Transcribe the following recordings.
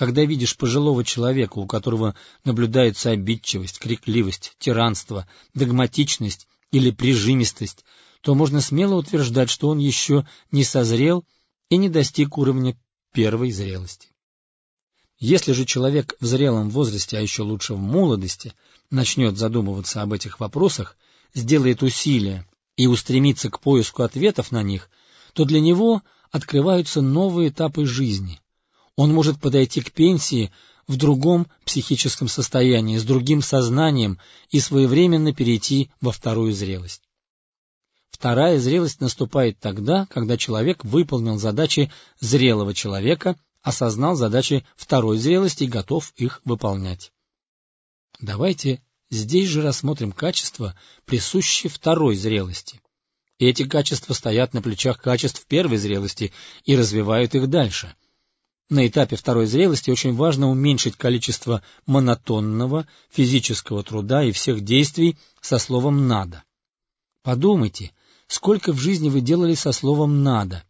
Когда видишь пожилого человека, у которого наблюдается обидчивость, крикливость, тиранство, догматичность или прижимистость, то можно смело утверждать, что он еще не созрел и не достиг уровня первой зрелости. Если же человек в зрелом возрасте, а еще лучше в молодости, начнет задумываться об этих вопросах, сделает усилия и устремится к поиску ответов на них, то для него открываются новые этапы жизни. Он может подойти к пенсии в другом психическом состоянии, с другим сознанием и своевременно перейти во вторую зрелость. Вторая зрелость наступает тогда, когда человек выполнил задачи зрелого человека – осознал задачи второй зрелости и готов их выполнять. Давайте здесь же рассмотрим качества, присущие второй зрелости. Эти качества стоят на плечах качеств первой зрелости и развивают их дальше. На этапе второй зрелости очень важно уменьшить количество монотонного физического труда и всех действий со словом «надо». Подумайте, сколько в жизни вы делали со словом «надо»,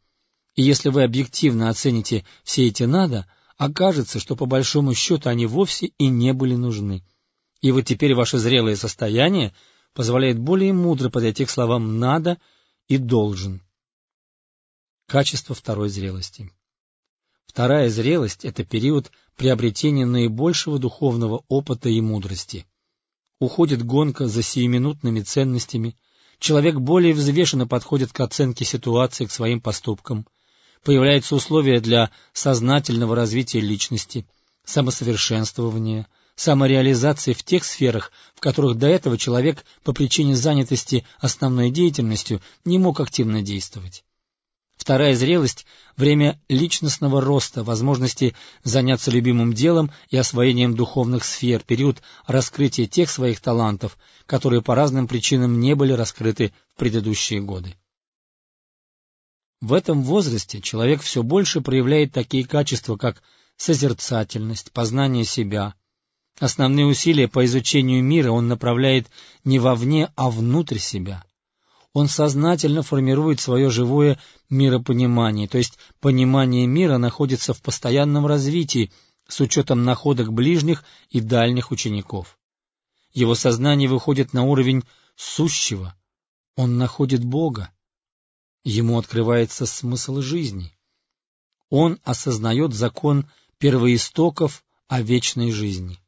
и если вы объективно оцените все эти «надо», окажется, что по большому счету они вовсе и не были нужны. И вот теперь ваше зрелое состояние позволяет более мудро подойти к словам «надо» и «должен». Качество второй зрелости. Вторая зрелость — это период приобретения наибольшего духовного опыта и мудрости. Уходит гонка за сиюминутными ценностями, человек более взвешенно подходит к оценке ситуации, к своим поступкам — появляются условия для сознательного развития личности, самосовершенствования, самореализации в тех сферах, в которых до этого человек по причине занятости основной деятельностью не мог активно действовать. Вторая зрелость — время личностного роста, возможности заняться любимым делом и освоением духовных сфер, период раскрытия тех своих талантов, которые по разным причинам не были раскрыты в предыдущие годы. В этом возрасте человек все больше проявляет такие качества, как созерцательность, познание себя. Основные усилия по изучению мира он направляет не вовне, а внутрь себя. Он сознательно формирует свое живое миропонимание, то есть понимание мира находится в постоянном развитии с учетом находок ближних и дальних учеников. Его сознание выходит на уровень сущего, он находит Бога. Ему открывается смысл жизни. Он осознает закон первоистоков о вечной жизни.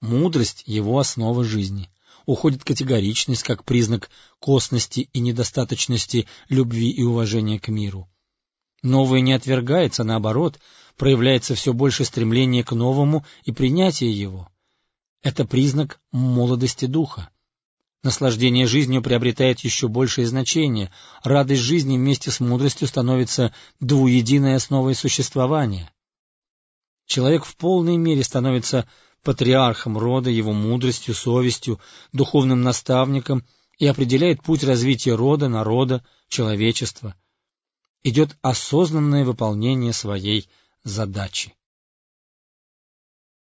Мудрость — его основа жизни. Уходит категоричность как признак косности и недостаточности любви и уважения к миру. Новое не отвергается, наоборот, проявляется все больше стремление к новому и принятие его. Это признак молодости духа. Наслаждение жизнью приобретает еще большее значение, радость жизни вместе с мудростью становится двуединой основой существования. Человек в полной мере становится патриархом рода, его мудростью, совестью, духовным наставником и определяет путь развития рода, народа, человечества. Идет осознанное выполнение своей задачи.